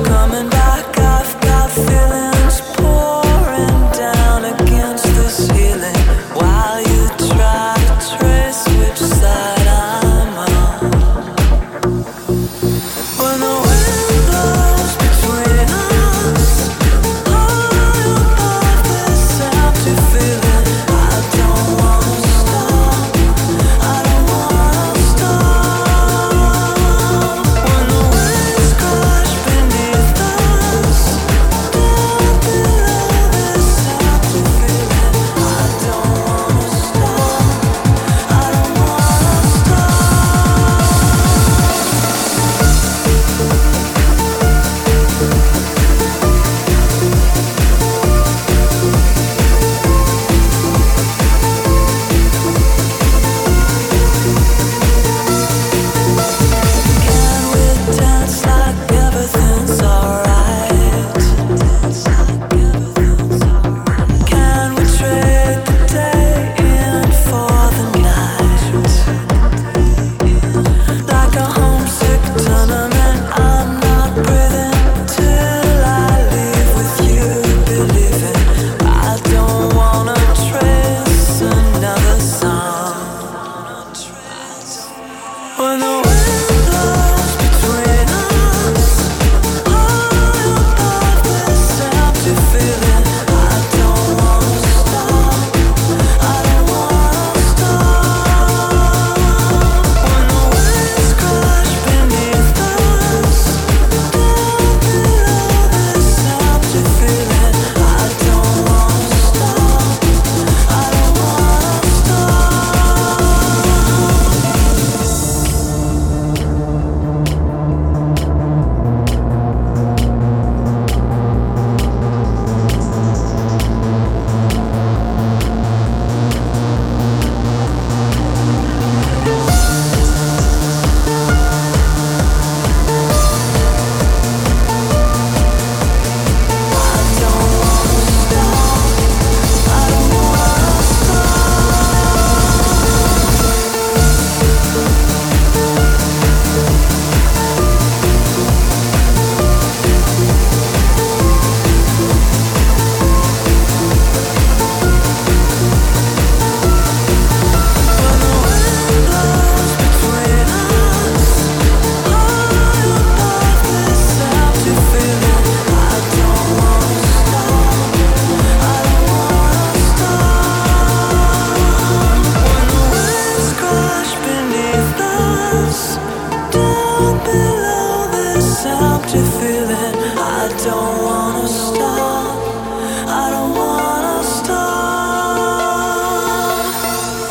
coming back wanna